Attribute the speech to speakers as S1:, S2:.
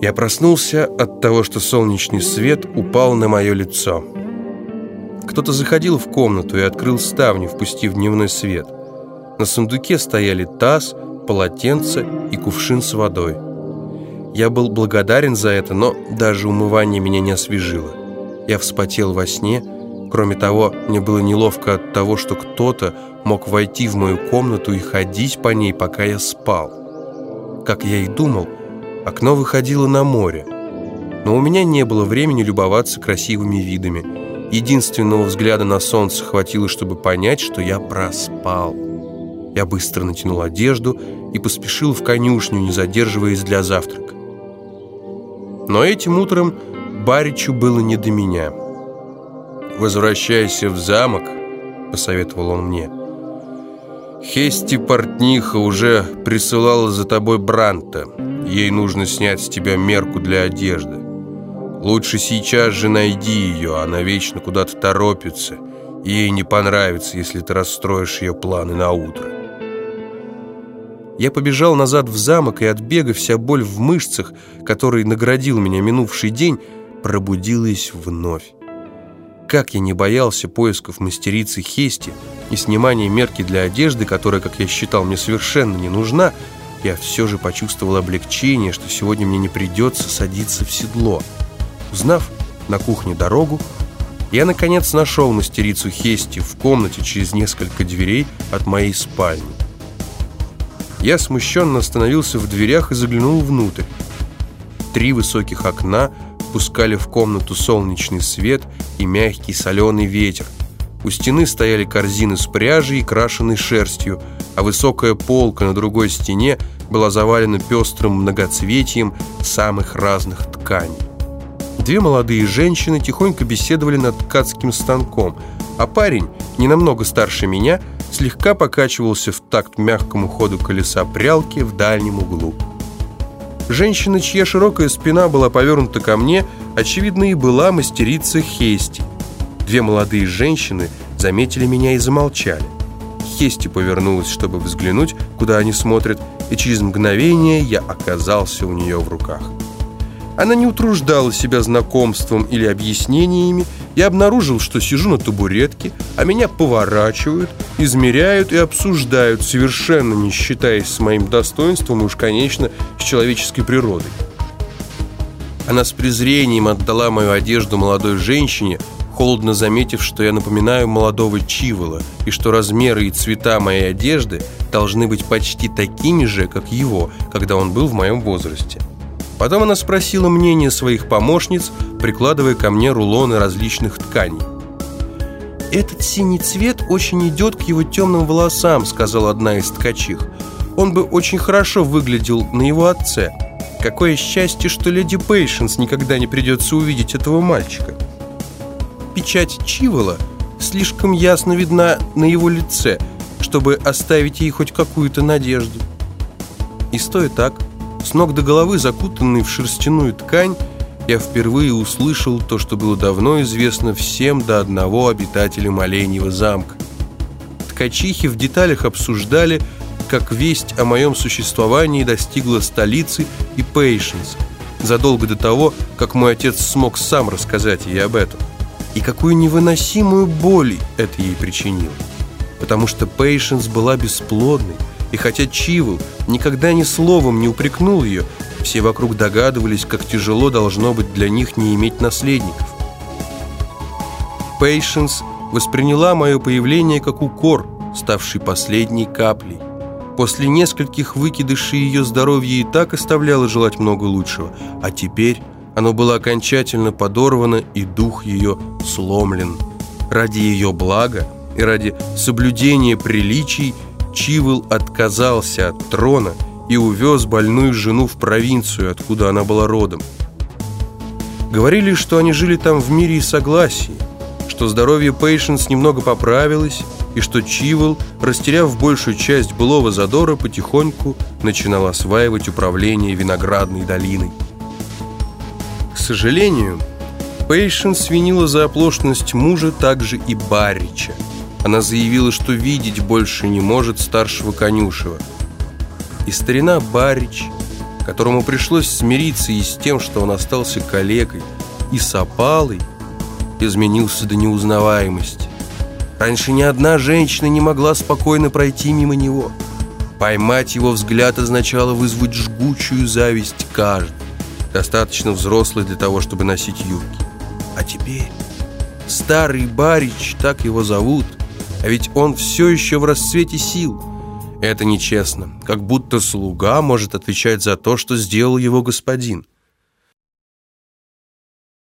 S1: Я проснулся от того, что солнечный свет упал на мое лицо. Кто-то заходил в комнату и открыл ставни, впустив дневной свет. На сундуке стояли таз, полотенце и кувшин с водой. Я был благодарен за это, но даже умывание меня не освежило. Я вспотел во сне. Кроме того, мне было неловко от того, что кто-то мог войти в мою комнату и ходить по ней, пока я спал. Как я и думал, окно выходило на море. Но у меня не было времени любоваться красивыми видами. Единственного взгляда на солнце хватило, чтобы понять, что я проспал. Я быстро натянул одежду и поспешил в конюшню, не задерживаясь для завтрака. Но этим утром Баричу было не до меня. «Возвращайся в замок», — посоветовал он мне. «Хести Портниха уже присылала за тобой Бранта. Ей нужно снять с тебя мерку для одежды. Лучше сейчас же найди ее, она вечно куда-то торопится, ей не понравится, если ты расстроишь ее планы на утро». Я побежал назад в замок, и от бега вся боль в мышцах, которой наградил меня минувший день, пробудилась вновь. Как я не боялся поисков мастерицы Хести и снимания мерки для одежды, которая, как я считал, мне совершенно не нужна, я все же почувствовал облегчение, что сегодня мне не придется садиться в седло. Узнав на кухне дорогу, я, наконец, нашел мастерицу Хести в комнате через несколько дверей от моей спальни. Я смущенно остановился в дверях и заглянул внутрь. Три высоких окна пускали в комнату солнечный свет и мягкий соленый ветер. У стены стояли корзины с пряжей и крашеной шерстью, а высокая полка на другой стене была завалена пестрым многоцветием самых разных тканей. Две молодые женщины тихонько беседовали над ткацким станком, а парень, не намного старше меня, слегка покачивался в такт мягкому ходу колеса прялки в дальнем углу. Женщина, чья широкая спина была повернута ко мне, очевидно, и была мастерица Хести. Две молодые женщины заметили меня и замолчали. Хести повернулась, чтобы взглянуть, куда они смотрят, и через мгновение я оказался у нее в руках. Она не утруждала себя знакомством или объяснениями. Я обнаружил, что сижу на табуретке, а меня поворачивают, измеряют и обсуждают, совершенно не считаясь с моим достоинством и уж, конечно, с человеческой природой. Она с презрением отдала мою одежду молодой женщине, холодно заметив, что я напоминаю молодого Чивола, и что размеры и цвета моей одежды должны быть почти такими же, как его, когда он был в моем возрасте. Потом она спросила мнение своих помощниц, прикладывая ко мне рулоны различных тканей. «Этот синий цвет очень идет к его темным волосам», сказала одна из ткачих. «Он бы очень хорошо выглядел на его отце. Какое счастье, что леди Пейшенс никогда не придется увидеть этого мальчика». Печать Чивола слишком ясно видна на его лице, чтобы оставить ей хоть какую-то надежду. И стоя так, с ног до головы, закутанный в шерстяную ткань, я впервые услышал то, что было давно известно всем до одного обитателям Оленьего замка. Ткачихи в деталях обсуждали, как весть о моем существовании достигла столицы и Пейшенс, задолго до того, как мой отец смог сам рассказать ей об этом. И какую невыносимую боль это ей причинило. Потому что Пейшенс была бесплодной, и хотя Чивл никогда ни словом не упрекнул ее, все вокруг догадывались, как тяжело должно быть для них не иметь наследников. Пейшенс восприняла мое появление как укор, ставший последней каплей. После нескольких выкидышей ее здоровье и так оставляло желать много лучшего, а теперь оно было окончательно подорвано и дух ее сломлен. Ради ее блага и ради соблюдения приличий – Чивыл отказался от трона и увез больную жену в провинцию, откуда она была родом. Говорили, что они жили там в мире и согласии, что здоровье Пейшенс немного поправилось, и что Чивл, растеряв большую часть былого задора, потихоньку начинал осваивать управление виноградной долиной. К сожалению, Пейшенс винила за оплошность мужа также и Баррича – она заявила, что видеть больше не может старшего конюшева. И старина Барич, которому пришлось смириться и с тем, что он остался калекой, и с опалой, изменился до неузнаваемости. Раньше ни одна женщина не могла спокойно пройти мимо него. Поймать его взгляд означало вызвать жгучую зависть каждой, достаточно взрослой для того, чтобы носить юбки. А теперь старый барич, так его зовут, а ведь он все еще в расцвете сил. Это нечестно, как будто слуга может отвечать за то, что сделал его господин –